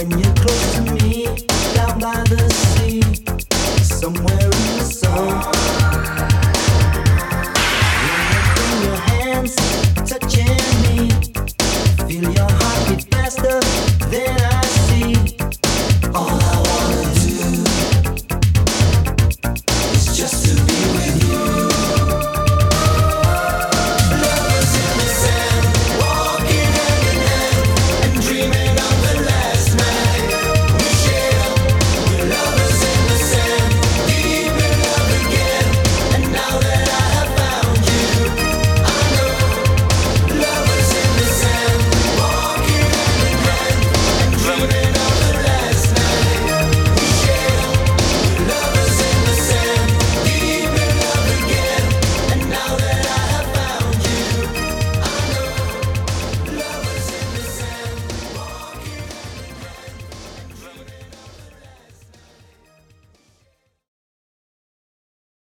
when you close.